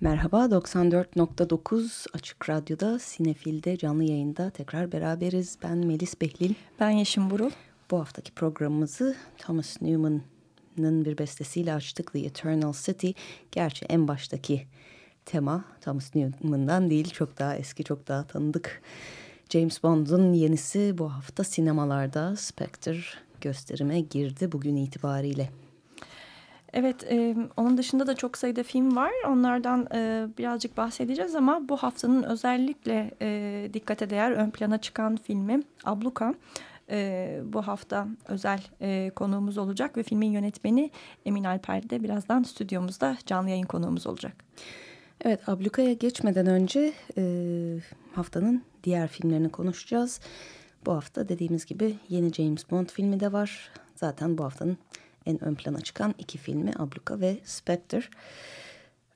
Merhaba 94.9 Açık Radyo'da Sinefil'de canlı yayında tekrar beraberiz. Ben Melis Behlil. Ben Yeşim Burul. Bu haftaki programımızı Thomas Newman'ın bir bestesiyle açtık. The Eternal City. Gerçi en baştaki tema Thomas Newman'dan değil çok daha eski çok daha tanıdık. James Bond'un yenisi bu hafta sinemalarda Spectre gösterime girdi bugün itibariyle. Evet, e, onun dışında da çok sayıda film var. Onlardan e, birazcık bahsedeceğiz ama bu haftanın özellikle e, dikkate değer ön plana çıkan filmi Abluka. E, bu hafta özel e, konuğumuz olacak ve filmin yönetmeni Emin Alper de birazdan stüdyomuzda canlı yayın konuğumuz olacak. Evet, Abluka'ya geçmeden önce e, haftanın diğer filmlerini konuşacağız. Bu hafta dediğimiz gibi yeni James Bond filmi de var. Zaten bu haftanın en ön plana çıkan iki filmi Abluka ve Spectre.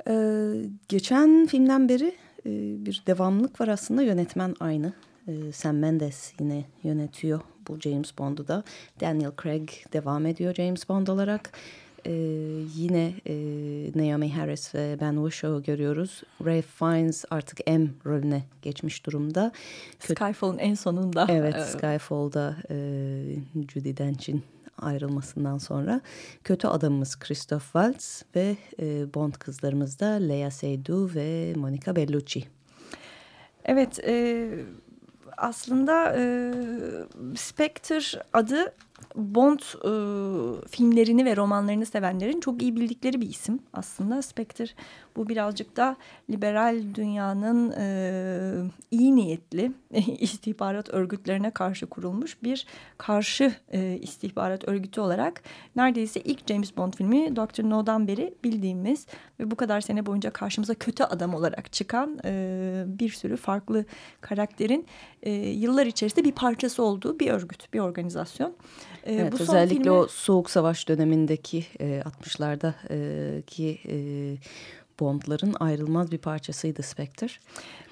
Ee, geçen filmden beri e, bir devamlık var aslında yönetmen aynı. E, Sam Mendes yine yönetiyor bu James Bond'u da. Daniel Craig devam ediyor James Bond olarak. Ee, yine e, Naomi Harris ve Ben Whishaw görüyoruz. Ray Fiennes artık M rolüne geçmiş durumda. Skyfall'ın en sonunda. Evet, Skyfall'da e, Judy Dench'in ayrılmasından sonra kötü adamımız Christoph Waltz ve e, Bond kızlarımız da Lea Seydoux ve Monica Bellucci. Evet, e, aslında e, Spectre adı Bond e, filmlerini ve romanlarını sevenlerin çok iyi bildikleri bir isim aslında. Spectre bu birazcık da liberal dünyanın e, iyi niyetli istihbarat örgütlerine karşı kurulmuş bir karşı e, istihbarat örgütü olarak neredeyse ilk James Bond filmi Dr. No'dan beri bildiğimiz ve bu kadar sene boyunca karşımıza kötü adam olarak çıkan e, bir sürü farklı karakterin e, yıllar içerisinde bir parçası olduğu bir örgüt, bir organizasyon. E, evet, bu özellikle filmi... o Soğuk Savaş dönemindeki e, 60'larda e, ki e, Bond'ların ayrılmaz bir parçasıydı Spectre.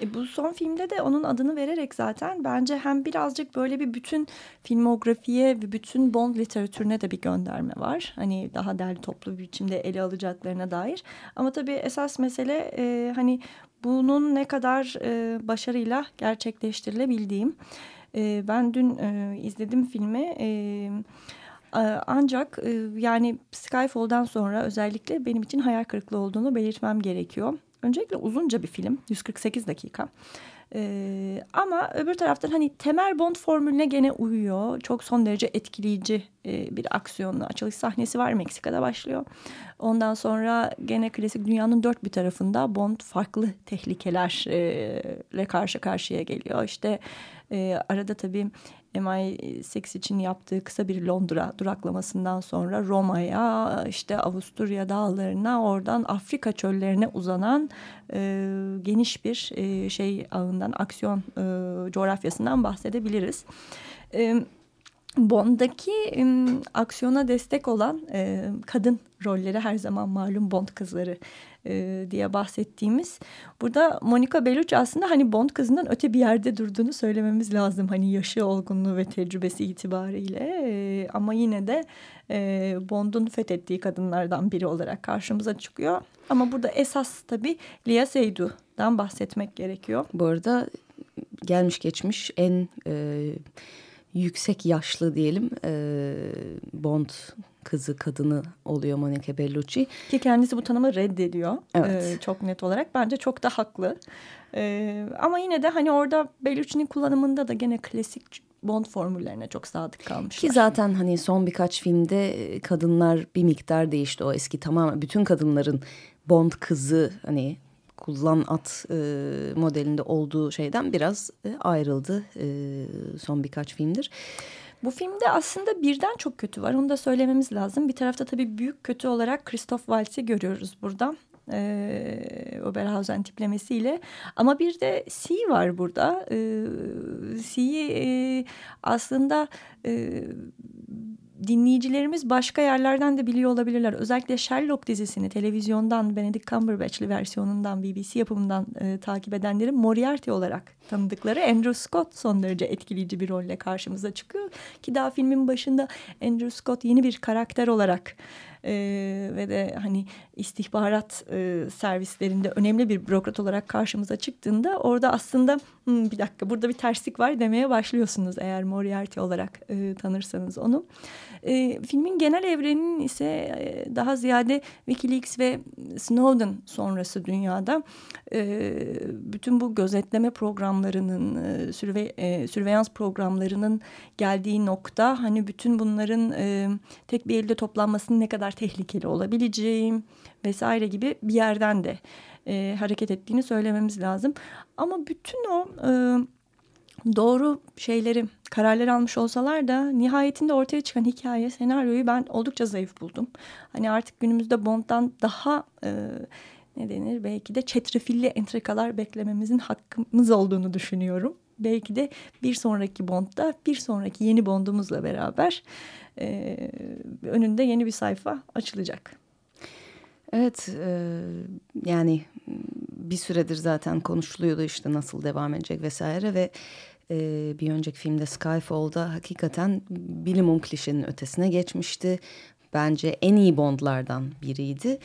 E, bu son filmde de onun adını vererek zaten bence hem birazcık böyle bir bütün filmografiye ve bütün Bond literatürüne de bir gönderme var. Hani daha derli toplu bir biçimde ele alacaklarına dair. Ama tabii esas mesele e, hani bunun ne kadar e, başarıyla gerçekleştirilebildiğim. E, ben dün e, izledim filmi. Ee, ancak e, yani Skyfall'dan sonra özellikle benim için hayal kırıklığı olduğunu belirtmem gerekiyor. Öncelikle uzunca bir film 148 dakika. Ee, ama öbür taraftan hani temel Bond formülüne gene uyuyor. Çok son derece etkileyici e, bir aksiyonlu açılış sahnesi var. Meksika'da başlıyor. Ondan sonra gene klasik dünyanın dört bir tarafında Bond farklı tehlikelerle karşı karşıya geliyor. İşte e, arada tabii MI6 için yaptığı kısa bir Londra duraklamasından sonra Roma'ya, işte Avusturya dağlarına, oradan Afrika çöllerine uzanan e, geniş bir e, şey ağından, aksiyon e, coğrafyasından bahsedebiliriz. Evet. Bond'daki e, aksiyona destek olan e, kadın rolleri her zaman malum Bond kızları e, diye bahsettiğimiz. Burada Monica Bellucci aslında hani Bond kızından öte bir yerde durduğunu söylememiz lazım. Hani yaşı, olgunluğu ve tecrübesi itibariyle e, ama yine de e, Bond'un fethettiği kadınlardan biri olarak karşımıza çıkıyor. Ama burada esas tabii Lia Seydoux''dan bahsetmek gerekiyor. Bu arada gelmiş geçmiş en... E yüksek yaşlı diyelim e, Bond kızı kadını oluyor Monica Bellucci. Ki kendisi bu tanımı reddediyor evet. e, çok net olarak. Bence çok da haklı. E, ama yine de hani orada Bellucci'nin kullanımında da gene klasik Bond formüllerine çok sadık kalmışlar. Ki zaten hani son birkaç filmde kadınlar bir miktar değişti. O eski tamamen bütün kadınların Bond kızı hani kullan at e, modelinde olduğu şeyden biraz e, ayrıldı e, son birkaç filmdir. Bu filmde aslında birden çok kötü var. Onu da söylememiz lazım. Bir tarafta tabii büyük kötü olarak Christoph Waltz'i görüyoruz burada. Ee, Oberhausen tiplemesiyle. Ama bir de C var burada. Ee, C'yi e, aslında... E, dinleyicilerimiz başka yerlerden de biliyor olabilirler. Özellikle Sherlock dizisini televizyondan Benedict Cumberbatch'li versiyonundan BBC yapımından e, takip edenlerin Moriarty olarak tanıdıkları Andrew Scott son derece etkileyici bir rolle karşımıza çıkıyor. Ki daha filmin başında Andrew Scott yeni bir karakter olarak e, ve de hani istihbarat e, servislerinde önemli bir bürokrat olarak karşımıza çıktığında orada aslında bir dakika burada bir terslik var demeye başlıyorsunuz eğer Moriarty olarak e, tanırsanız onu. E, filmin genel evreninin ise e, daha ziyade Wikileaks ve Snowden sonrası dünyada e, bütün bu gözetleme programlarının, e, sürve, e, sürveyans programlarının geldiği nokta hani bütün bunların e, tek bir elde toplanmasının ne kadar tehlikeli olabileceği vesaire gibi bir yerden de hareket ettiğini söylememiz lazım. Ama bütün o... Doğru şeyleri, kararlar almış olsalar da nihayetinde ortaya çıkan hikaye, senaryoyu ben oldukça zayıf buldum. Hani artık günümüzde Bond'dan daha ne denir belki de çetrefilli entrikalar beklememizin hakkımız olduğunu düşünüyorum. Belki de bir sonraki Bond'da bir sonraki yeni Bond'umuzla beraber e, önünde yeni bir sayfa açılacak. Evet e, yani bir süredir zaten konuşuluyordu işte nasıl devam edecek vesaire ve e, bir önceki filmde Skyfall'da hakikaten bilimum klişenin ötesine geçmişti. Bence en iyi Bond'lardan biriydi.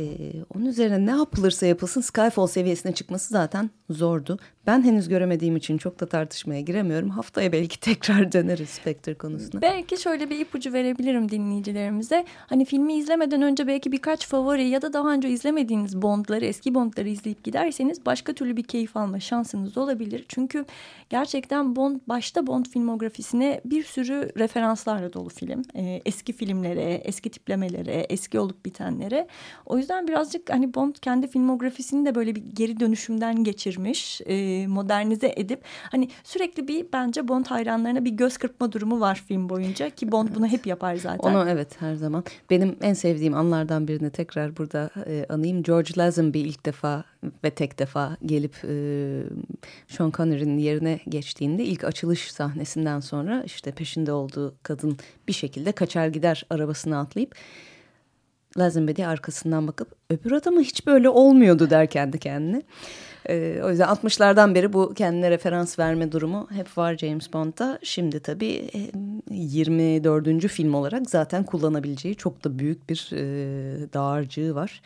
Ee, onun üzerine ne yapılırsa yapılsın Skyfall seviyesine çıkması zaten zordu. Ben henüz göremediğim için çok da tartışmaya giremiyorum. Haftaya belki tekrar döneriz Spectre konusuna. Belki şöyle bir ipucu verebilirim dinleyicilerimize. Hani filmi izlemeden önce belki birkaç favori ya da daha önce izlemediğiniz Bond'ları, eski Bond'ları izleyip giderseniz başka türlü bir keyif alma şansınız olabilir. Çünkü gerçekten Bond başta Bond filmografisine bir sürü referanslarla dolu film. Ee, eski filmlere, eski tiplemelere, eski olup bitenlere. O yüzden birazcık hani Bond kendi filmografisini de böyle bir geri dönüşümden geçirmiş. Ee, modernize edip hani sürekli bir bence Bond hayranlarına bir göz kırpma durumu var film boyunca ki Bond bunu hep yapar zaten. Onu evet her zaman. Benim en sevdiğim anlardan birini tekrar burada e, anayım. George Lazenby ilk defa ve tek defa gelip e, Sean Connery'nin yerine geçtiğinde ilk açılış sahnesinden sonra işte peşinde olduğu kadın bir şekilde kaçar gider arabasına atlayıp Lazenby arkasından bakıp öbür adamı hiç böyle olmuyordu der kendi kendine. E, o yüzden 60'lardan beri bu kendine referans verme durumu hep var James Bond'da. Şimdi tabii 24. film olarak zaten kullanabileceği çok da büyük bir e, dağarcığı var.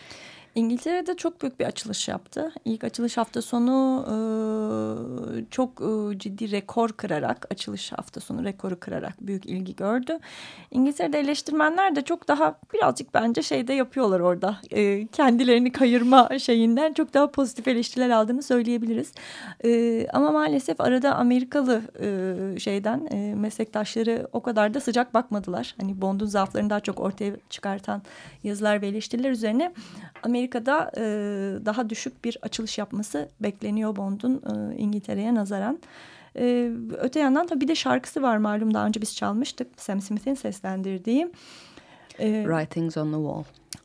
İngiltere'de çok büyük bir açılış yaptı. İlk açılış hafta sonu e, çok e, ciddi rekor kırarak, açılış hafta sonu rekoru kırarak büyük ilgi gördü. İngiltere'de eleştirmenler de çok daha birazcık bence şeyde yapıyorlar orada. E, kendilerini kayırma şeyinden çok daha pozitif eleştiriler aldığını söyleyebiliriz. E, ama maalesef arada Amerikalı e, şeyden e, meslektaşları o kadar da sıcak bakmadılar. Hani Bond'un zaaflarını daha çok ortaya çıkartan yazılar ve eleştiriler üzerine Amerika Amerika'da e, daha düşük bir açılış yapması bekleniyor Bond'un e, İngiltere'ye nazaran. E, öte yandan tabii bir de şarkısı var malum daha önce biz çalmıştık Sam Smith'in seslendirdiği. E, Writings on the Wall.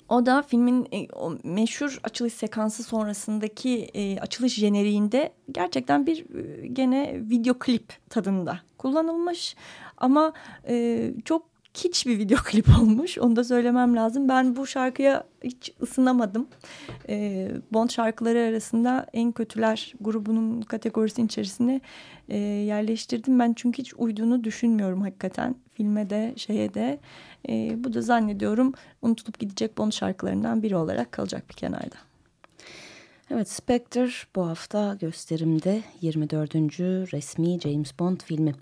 O da filmin e, o meşhur açılış sekansı sonrasındaki e, açılış jeneriğinde gerçekten bir e, gene video klip tadında kullanılmış. Ama e, çok kiç bir video klip olmuş. Onu da söylemem lazım. Ben bu şarkıya hiç ısınamadım. E, Bond şarkıları arasında en kötüler grubunun kategorisinin içerisine e, yerleştirdim. Ben çünkü hiç uyduğunu düşünmüyorum hakikaten. Filme de şeye de. E, bu da zannediyorum unutulup gidecek Bond şarkılarından biri olarak kalacak bir kenarda. Evet Spectre bu hafta gösterimde 24. resmi James Bond filmi.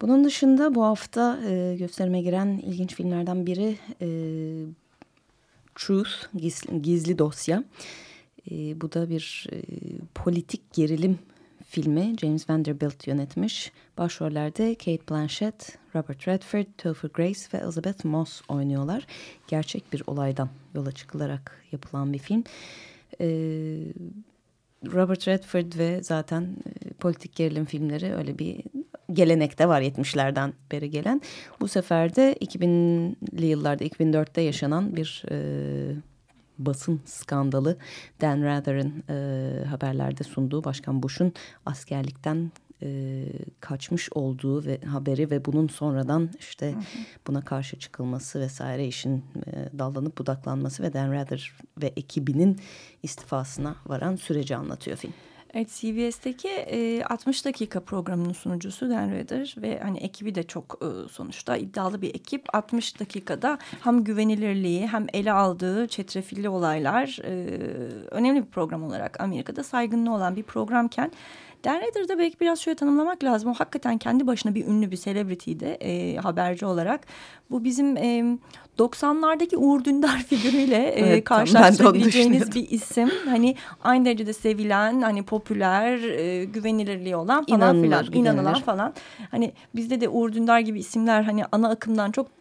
Bunun dışında bu hafta e, gösterime giren ilginç filmlerden biri e, Truth, Gizli, Gizli Dosya. E, bu da bir e, politik gerilim filmi. James Vanderbilt yönetmiş. Başrollerde Kate Blanchett, Robert Redford, Topher Grace ve Elizabeth Moss oynuyorlar. Gerçek bir olaydan yola çıkılarak yapılan bir film. E, Robert Redford ve zaten e, politik gerilim filmleri öyle bir gelenekte var 70'lerden beri gelen. Bu sefer de 2000'li yıllarda 2004'te yaşanan bir e, basın skandalı Dan Rather'ın e, haberlerde sunduğu Başkan Bush'un askerlikten e, kaçmış olduğu ve haberi ve bunun sonradan işte hı hı. buna karşı çıkılması vesaire işin e, dallanıp budaklanması ve Dan Rather ve ekibinin istifasına varan süreci anlatıyor film. Evet CBS'teki e, 60 dakika programının sunucusu Dan Rather ve hani ekibi de çok e, sonuçta iddialı bir ekip. 60 dakikada hem güvenilirliği hem ele aldığı çetrefilli olaylar e, önemli bir program olarak Amerika'da saygınlığı olan bir programken Dan Rather'da belki biraz şöyle tanımlamak lazım. O hakikaten kendi başına bir ünlü bir celebrity'ydi e, haberci olarak. Bu bizim e, 90'lardaki Uğur Dündar figürüyle e, evet, karşılaştırabileceğiniz bir isim. Hani aynı derecede sevilen, hani popüler, e, güvenilirliği olan falan İnanılır, filan. inanılan falan. Hani bizde de Uğur Dündar gibi isimler hani ana akımdan çok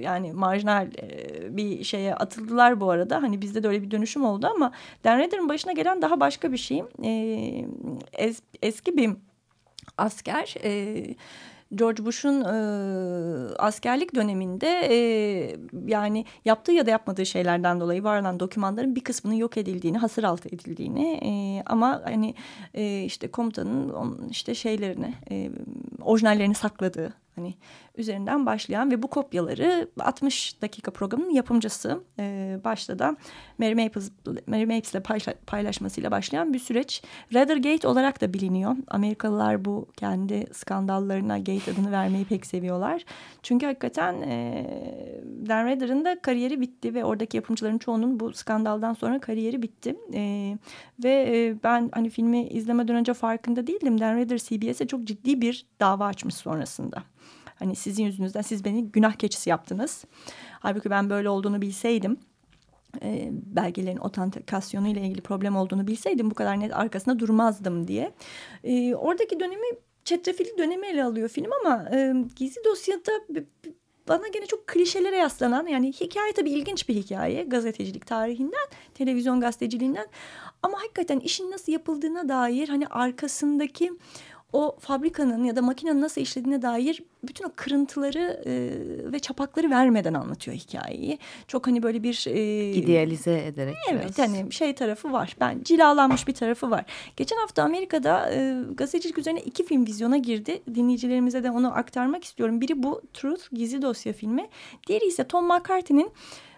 yani marjinal e, bir şeye atıldılar bu arada. Hani bizde de öyle bir dönüşüm oldu ama Dan Rather'ın başına gelen daha başka bir şey. Es, eski bir asker... George Bush'un e, askerlik döneminde e, yani yaptığı ya da yapmadığı şeylerden dolayı var olan dokümanların bir kısmının yok edildiğini, hasır altı edildiğini e, ama hani e, işte komutanın işte şeylerini, e, orijinallerini sakladığı hani üzerinden başlayan ve bu kopyaları 60 dakika programının yapımcısı e, başta da Mary Maples, Mary Maples ile paylaşmasıyla başlayan bir süreç. Gate olarak da biliniyor. Amerikalılar bu kendi skandallarına Gate adını vermeyi pek seviyorlar. Çünkü hakikaten e, Dan Rather'ın da kariyeri bitti ve oradaki yapımcıların çoğunun bu skandaldan sonra kariyeri bitti. E, ve e, ben hani filmi izlemeden önce farkında değildim. Dan Rather CBS'e çok ciddi bir dava açmış sonrasında. Hani sizin yüzünüzden siz beni günah keçisi yaptınız. Halbuki ben böyle olduğunu bilseydim e, belgelerin otantikasyonu ile ilgili problem olduğunu bilseydim bu kadar net arkasında durmazdım diye. E, oradaki dönemi çetrefilli dönemi ele alıyor film ama e, gizli dosyada bana gene çok klişelere yaslanan yani hikaye tabii ilginç bir hikaye gazetecilik tarihinden televizyon gazeteciliğinden ama hakikaten işin nasıl yapıldığına dair hani arkasındaki o fabrikanın ya da makinenin nasıl işlediğine dair bütün o kırıntıları e, ve çapakları vermeden anlatıyor hikayeyi. Çok hani böyle bir... E, İdealize ederek. Evet biraz. hani şey tarafı var. Ben cilalanmış bir tarafı var. Geçen hafta Amerika'da e, gazetecilik üzerine iki film vizyona girdi. Dinleyicilerimize de onu aktarmak istiyorum. Biri bu Truth Gizli Dosya filmi. Diğeri ise Tom McCarthy'nin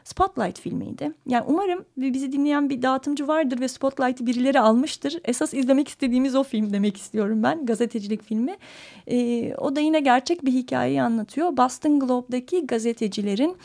Spotlight filmiydi. Yani umarım bizi dinleyen bir dağıtımcı vardır ve Spotlight'ı birileri almıştır. Esas izlemek istediğimiz o film demek istiyorum ben. Gazetecilik filmi. Ee, o da yine gerçek bir hikayeyi anlatıyor. Boston Globe'daki gazetecilerin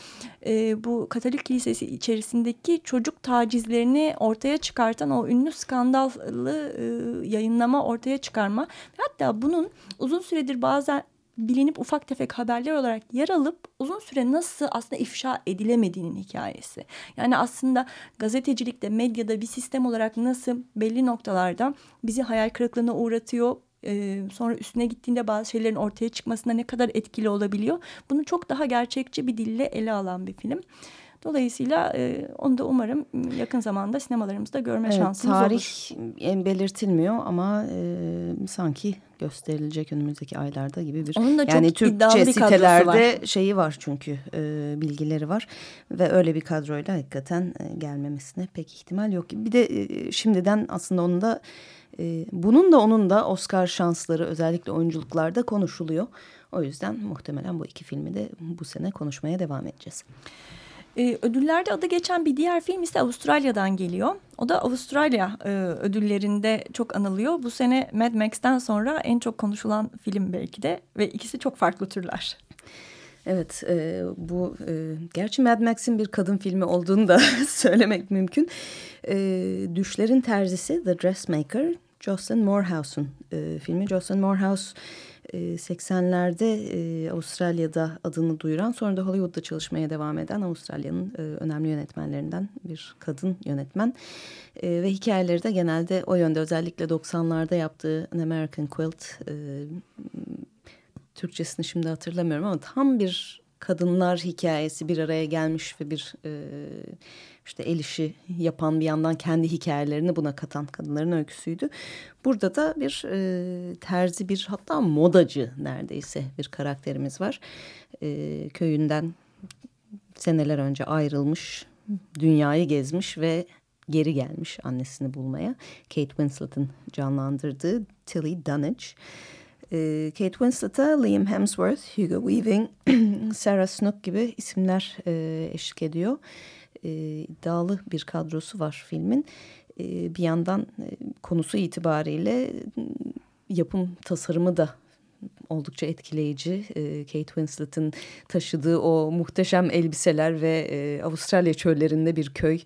e, bu Katolik Kilisesi içerisindeki çocuk tacizlerini ortaya çıkartan o ünlü skandallı e, yayınlama ortaya çıkarma. Hatta bunun uzun süredir bazen bilinip ufak tefek haberler olarak yer alıp uzun süre nasıl aslında ifşa edilemediğinin hikayesi. Yani aslında gazetecilikte, medyada bir sistem olarak nasıl belli noktalarda bizi hayal kırıklığına uğratıyor, sonra üstüne gittiğinde bazı şeylerin ortaya çıkmasında ne kadar etkili olabiliyor. Bunu çok daha gerçekçi bir dille ele alan bir film. Dolayısıyla e, onu da umarım yakın zamanda sinemalarımızda görme evet, şansımız tarih olur. Tarih belirtilmiyor ama e, sanki gösterilecek önümüzdeki aylarda gibi bir Onun da yani çok Türkçe sitelerde var. şeyi var çünkü e, bilgileri var ve öyle bir kadroyla hakikaten e, gelmemesine pek ihtimal yok. Bir de e, şimdiden aslında onun da e, bunun da onun da Oscar şansları özellikle oyunculuklarda konuşuluyor. O yüzden muhtemelen bu iki filmi de bu sene konuşmaya devam edeceğiz. E, ödüllerde adı geçen bir diğer film ise Avustralya'dan geliyor. O da Avustralya e, ödüllerinde çok anılıyor. Bu sene Mad Max'ten sonra en çok konuşulan film belki de ve ikisi çok farklı türler. Evet e, bu e, gerçi Mad Max'in bir kadın filmi olduğunu da söylemek mümkün. E, Düşlerin Terzisi The Dressmaker Jocelyn Morehouse'un e, filmi. Jocelyn Morehouse 80'lerde e, Avustralya'da adını duyuran sonra da Hollywood'da çalışmaya devam eden Avustralya'nın e, önemli yönetmenlerinden bir kadın yönetmen. E, ve hikayeleri de genelde o yönde özellikle 90'larda yaptığı An American Quilt Türkçesini şimdi hatırlamıyorum ama tam bir kadınlar hikayesi bir araya gelmiş ve bir işte el işi yapan bir yandan kendi hikayelerini buna katan kadınların öyküsüydü. Burada da bir e, terzi bir hatta modacı neredeyse bir karakterimiz var. E, köyünden seneler önce ayrılmış, dünyayı gezmiş ve geri gelmiş annesini bulmaya. Kate Winslet'ın canlandırdığı Tilly Dunwich. E, Kate Winslet'a Liam Hemsworth, Hugo Weaving, Sarah Snook gibi isimler e, eşlik ediyor e, bir kadrosu var filmin. E, bir yandan e, konusu itibariyle yapım tasarımı da oldukça etkileyici. E, Kate Winslet'ın taşıdığı o muhteşem elbiseler ve Avustralya çöllerinde bir köy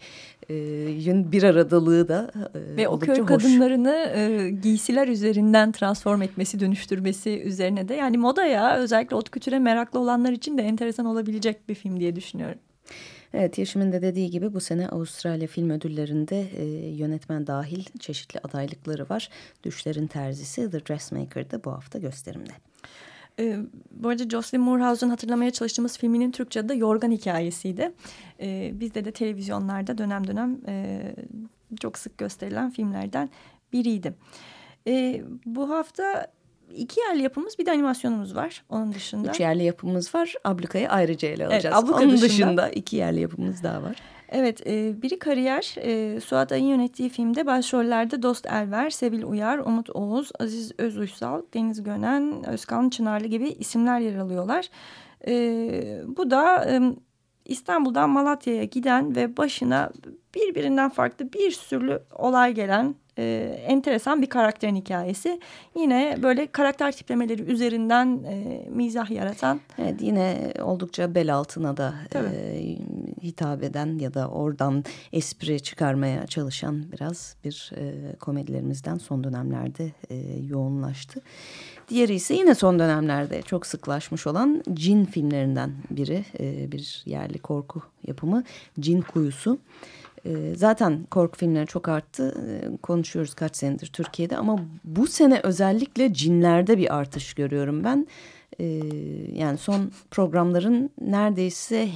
e, bir aradalığı da e, Ve o köy hoş. kadınlarını e, giysiler üzerinden transform etmesi, dönüştürmesi üzerine de yani modaya özellikle ot kütüre meraklı olanlar için de enteresan olabilecek bir film diye düşünüyorum. Evet Yeşim'in de dediği gibi bu sene Avustralya Film Ödülleri'nde e, yönetmen dahil çeşitli adaylıkları var. Düşlerin Terzisi The Dressmaker'da bu hafta gösterimde. Ee, bu arada Jocelyn Moorhouse'un hatırlamaya çalıştığımız filminin Türkçe adı Yorgan Hikayesi'ydi. Ee, bizde de televizyonlarda dönem dönem e, çok sık gösterilen filmlerden biriydi. Ee, bu hafta iki yerli yapımız bir de animasyonumuz var onun dışında. Üç yerli yapımız var. Abluka'yı ayrıca ele alacağız. Evet, Abluka onun dışında, dışında iki yerli yapımız daha var. Evet, e, biri kariyer. E, Suat Ay'ın yönettiği filmde başrollerde Dost Elver, Sevil Uyar, Umut Oğuz, Aziz Özuysal, Deniz Gönen, Özkan Çınarlı gibi isimler yer alıyorlar. E, bu da e, İstanbul'dan Malatya'ya giden ve başına birbirinden farklı bir sürü olay gelen e, enteresan bir karakterin hikayesi. Yine böyle karakter tiplemeleri üzerinden e, mizah yaratan. Evet yine oldukça bel altına da e, hitap eden ya da oradan espri çıkarmaya çalışan biraz bir e, komedilerimizden son dönemlerde e, yoğunlaştı. Diğeri ise yine son dönemlerde çok sıklaşmış olan Cin filmlerinden biri. E, bir yerli korku yapımı Cin Kuyusu. Zaten korku filmleri çok arttı. E, konuşuyoruz kaç senedir Türkiye'de ama bu sene özellikle cinlerde bir artış görüyorum ben. E, yani son programların neredeyse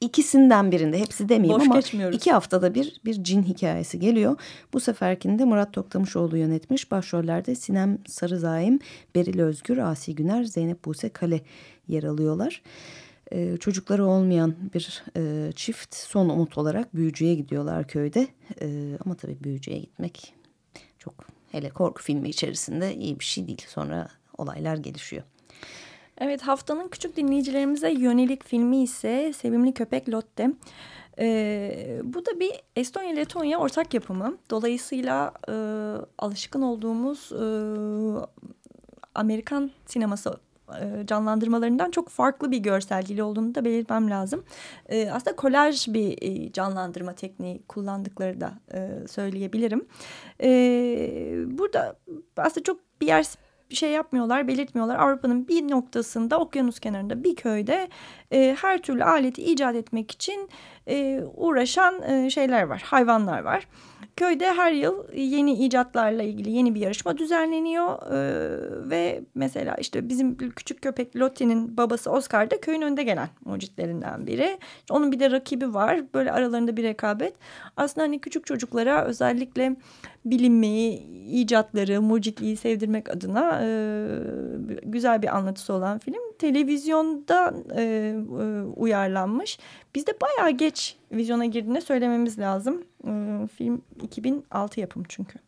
ikisinden birinde hepsi demeyeyim Boş ama iki haftada bir bir cin hikayesi geliyor. Bu seferkinde Murat Toktamışoğlu yönetmiş. Başrollerde Sinem Sarızaim, Beril Özgür, Asi Güner, Zeynep Buse Kale yer alıyorlar. Ee, çocukları olmayan bir e, çift son umut olarak büyücüye gidiyorlar köyde. Ee, ama tabii büyücüye gitmek çok hele korku filmi içerisinde iyi bir şey değil. Sonra olaylar gelişiyor. Evet haftanın küçük dinleyicilerimize yönelik filmi ise Sevimli Köpek Lotte. Ee, bu da bir Estonya Letonya ortak yapımı. Dolayısıyla e, alışkın olduğumuz e, Amerikan sineması e, canlandırmalarından çok farklı bir görsel dili olduğunu da belirtmem lazım. E, aslında kolaj bir e, canlandırma tekniği kullandıkları da e, söyleyebilirim. E, burada aslında çok bir yer bir şey yapmıyorlar, belirtmiyorlar. Avrupa'nın bir noktasında, okyanus kenarında bir köyde e, her türlü aleti icat etmek için e, uğraşan e, şeyler var, hayvanlar var. Köyde her yıl yeni icatlarla ilgili yeni bir yarışma düzenleniyor ee, ve mesela işte bizim küçük köpek Lottie'nin babası Oscar da köyün önde gelen mucitlerinden biri. Onun bir de rakibi var böyle aralarında bir rekabet. Aslında hani küçük çocuklara özellikle bilinmeyi, icatları, mucitliği sevdirmek adına e, güzel bir anlatısı olan film. Televizyonda e, e, uyarlanmış. Bizde bayağı geç vizyona girdiğini söylememiz lazım. E, film 2006 yapım çünkü.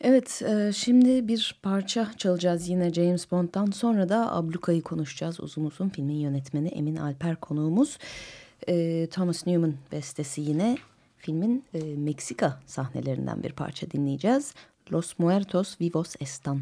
Evet, e, şimdi bir parça çalacağız yine James Bond'dan sonra da Abluka'yı konuşacağız. Uzun uzun filmin yönetmeni Emin Alper konuğumuz. E, Thomas Newman bestesi yine filmin e, Meksika sahnelerinden bir parça dinleyeceğiz. Los Muertos Vivos Están.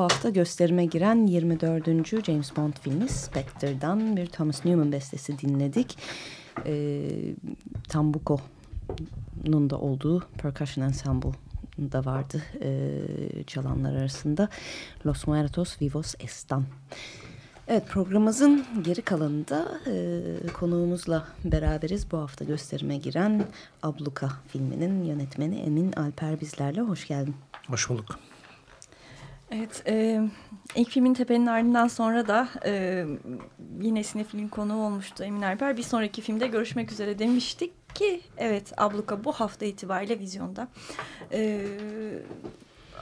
Bu hafta gösterime giren 24. James Bond filmi Spectre'dan bir Thomas Newman bestesi dinledik. E, Tambuko'nun da olduğu Percussion Ensemble da vardı e, çalanlar arasında. Los Muertos Vivos Estan. Evet programımızın geri kalanında e, konuğumuzla beraberiz. Bu hafta gösterime giren Abluka filminin yönetmeni Emin Alper bizlerle. Hoş geldin. Hoş bulduk. Evet, e, ilk filmin Tepe'nin ardından sonra da e, yine sinefilin konuğu olmuştu Emin Alper. Bir sonraki filmde görüşmek üzere demiştik ki evet Abluka bu hafta itibariyle vizyonda. E,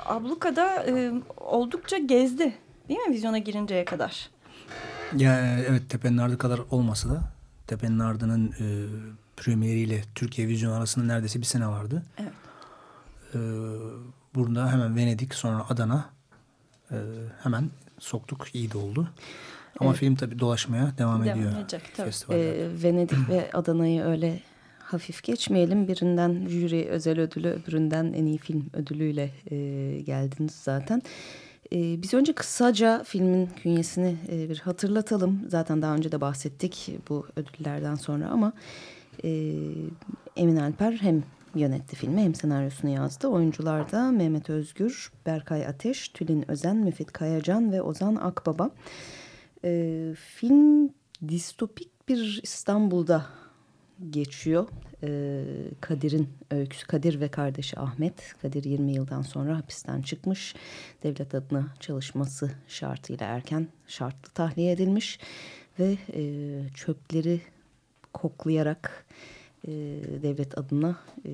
Abluka'da e, oldukça gezdi değil mi vizyona girinceye kadar? Ya evet Tepe'nin Ardı kadar olmasa da Tepe'nin Ardı'nın e, premieriyle Türkiye vizyon arasında neredeyse bir sene vardı. Evet. E, burada hemen Venedik sonra Adana e, hemen soktuk iyi de oldu. Ama evet. film tabii dolaşmaya devam, devam ediyor. Edecek, tabii. E, Venedik ve Adana'yı öyle hafif geçmeyelim. Birinden jüri özel ödülü öbüründen en iyi film ödülüyle e, geldiniz zaten. Ee, biz önce kısaca filmin künyesini e, bir hatırlatalım. Zaten daha önce de bahsettik bu ödüllerden sonra ama e, Emin Alper hem yönetti filmi hem senaryosunu yazdı. Oyuncular da Mehmet Özgür, Berkay Ateş, Tülin Özen, Müfit Kayacan ve Ozan Akbaba. E, film distopik bir İstanbul'da geçiyor. Ee, Kadir'in öyküsü. Kadir ve kardeşi Ahmet. Kadir 20 yıldan sonra hapisten çıkmış. Devlet adına çalışması şartıyla erken şartlı tahliye edilmiş. Ve e, çöpleri koklayarak e, devlet adına e,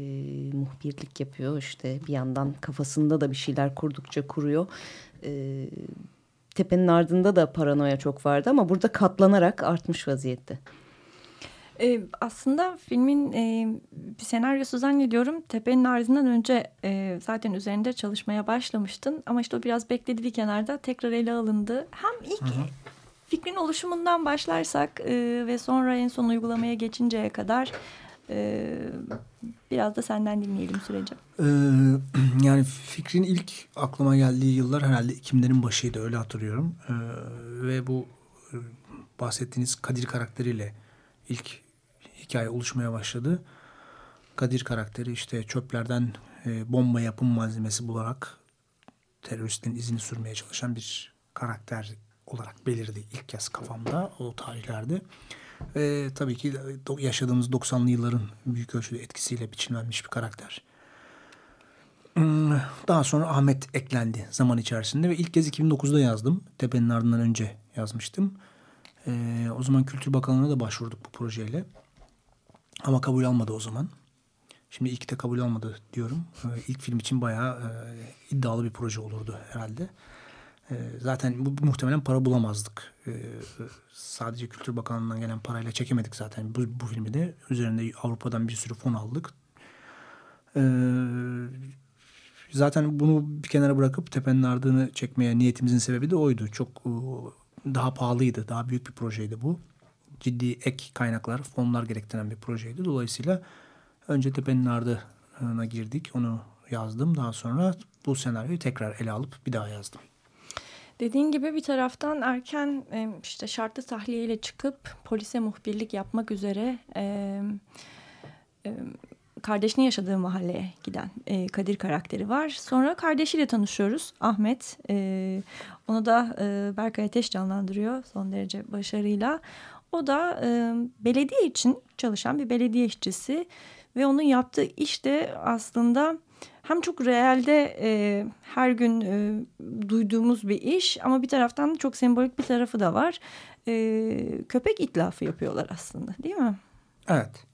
muhbirlik yapıyor. İşte bir yandan kafasında da bir şeyler kurdukça kuruyor. E, tepenin ardında da paranoya çok vardı ama burada katlanarak artmış vaziyette. E, aslında filmin e, bir senaryosu zannediyorum Tepe'nin ardından önce e, zaten üzerinde çalışmaya başlamıştın. Ama işte o biraz bekledi bir kenarda tekrar ele alındı. Hem ilk Hı -hı. fikrin oluşumundan başlarsak e, ve sonra en son uygulamaya geçinceye kadar... E, biraz da senden dinleyelim süreci. Ee, yani fikrin ilk aklıma geldiği yıllar herhalde 2000'lerin başıydı öyle hatırlıyorum. Ee, ve bu e, bahsettiğiniz Kadir karakteriyle ilk hikaye oluşmaya başladı. Kadir karakteri işte çöplerden e, bomba yapım malzemesi bularak teröristin izini sürmeye çalışan bir karakter olarak belirdi ilk kez kafamda o tarihlerde. Ve tabii ki yaşadığımız 90'lı yılların büyük ölçüde etkisiyle biçimlenmiş bir karakter. Hmm, daha sonra Ahmet eklendi zaman içerisinde ve ilk kez 2009'da yazdım. Tepe'nin ardından önce yazmıştım. Ee, o zaman Kültür Bakanlığı'na da başvurduk bu projeyle. Ama kabul almadı o zaman. Şimdi ilk de kabul almadı diyorum. Ee, ilk film için bayağı e, iddialı bir proje olurdu herhalde. E, zaten bu muhtemelen para bulamazdık. E, sadece Kültür Bakanlığı'ndan gelen parayla çekemedik zaten bu, bu filmi de. Üzerinde Avrupa'dan bir sürü fon aldık. E, zaten bunu bir kenara bırakıp tepenin ardını çekmeye niyetimizin sebebi de oydu. Çok e, daha pahalıydı. Daha büyük bir projeydi bu ciddi ek kaynaklar, fonlar gerektiren bir projeydi. Dolayısıyla önce Tepe'nin ardına girdik. Onu yazdım. Daha sonra bu senaryoyu tekrar ele alıp bir daha yazdım. Dediğin gibi bir taraftan erken işte şartlı tahliyeyle çıkıp polise muhbirlik yapmak üzere e, e, kardeşinin yaşadığı mahalleye giden e, Kadir karakteri var. Sonra kardeşiyle tanışıyoruz Ahmet. E, onu da e, Berkay Ateş canlandırıyor son derece başarıyla. O da e, belediye için çalışan bir belediye işçisi ve onun yaptığı iş de aslında hem çok realde e, her gün e, duyduğumuz bir iş ama bir taraftan çok sembolik bir tarafı da var. E, köpek itlafı yapıyorlar aslında değil mi? Evet.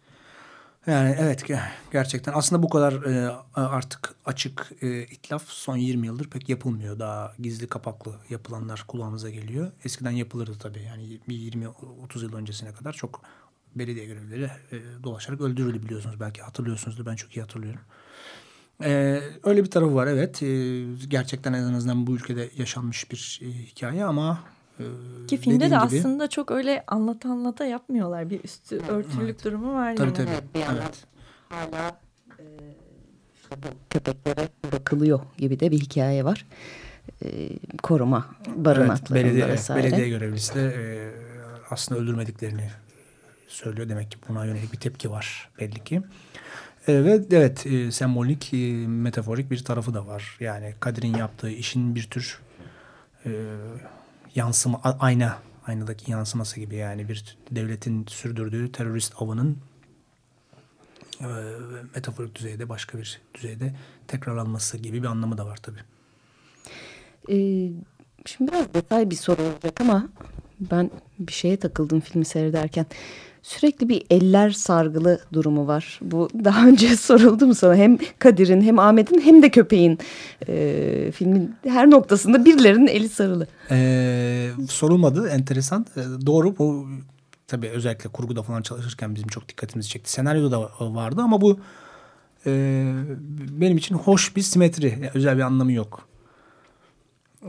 Yani evet gerçekten aslında bu kadar e, artık açık e, itlaf son 20 yıldır pek yapılmıyor. Daha gizli kapaklı yapılanlar kulağımıza geliyor. Eskiden yapılırdı tabii yani bir 20-30 yıl öncesine kadar çok belediye görevlileri e, dolaşarak öldürüldü biliyorsunuz. Belki hatırlıyorsunuzdur ben çok iyi hatırlıyorum. Ee, öyle bir tarafı var evet. Ee, gerçekten en azından bu ülkede yaşanmış bir e, hikaye ama ee, Ki filmde de gibi, aslında çok öyle anlata anlata yapmıyorlar. Bir üstü örtülük evet. durumu var. Tabii yani. tabii. Evet, bir evet. hala e, işte bu köpeklere bakılıyor gibi de bir hikaye var. e, koruma barınaklarında evet, belediye, vesaire. Belediye görevlisi de e, aslında öldürmediklerini söylüyor. Demek ki buna yönelik bir tepki var belli ki. E, ve evet e, sembolik, e, metaforik bir tarafı da var. Yani Kadir'in yaptığı işin bir tür e, yansıma, ayna, aynadaki yansıması gibi yani bir devletin sürdürdüğü terörist avının e, metaforik düzeyde başka bir düzeyde tekrarlanması gibi bir anlamı da var tabii. Ee, şimdi biraz detay bir soru olacak ama ben bir şeye takıldım filmi seyrederken. Sürekli bir eller sargılı durumu var. Bu daha önce soruldu mu sana? Hem Kadir'in hem Ahmet'in hem de köpeğin e, filmin her noktasında birilerinin eli sarılı. Ee, sorulmadı. Enteresan. Ee, doğru bu tabii özellikle kurguda falan çalışırken bizim çok dikkatimizi çekti. Senaryoda da vardı ama bu e, benim için hoş bir simetri. Yani özel bir anlamı yok.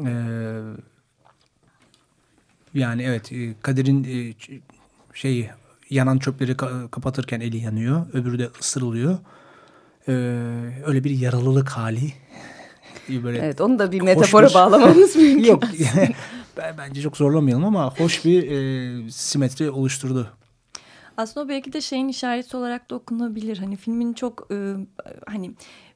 Ee, yani evet e, Kadir'in e, şeyi yanan çöpleri kapatırken eli yanıyor. Öbürü de ısırılıyor. Ee, öyle bir yaralılık hali. Böyle evet onu da bir metafora bir, bağlamamız mümkün. Yok bence çok zorlamayalım ama hoş bir e, simetri oluşturdu. Aslında belki de şeyin işareti olarak da okunabilir. Hani filmin çok e, hani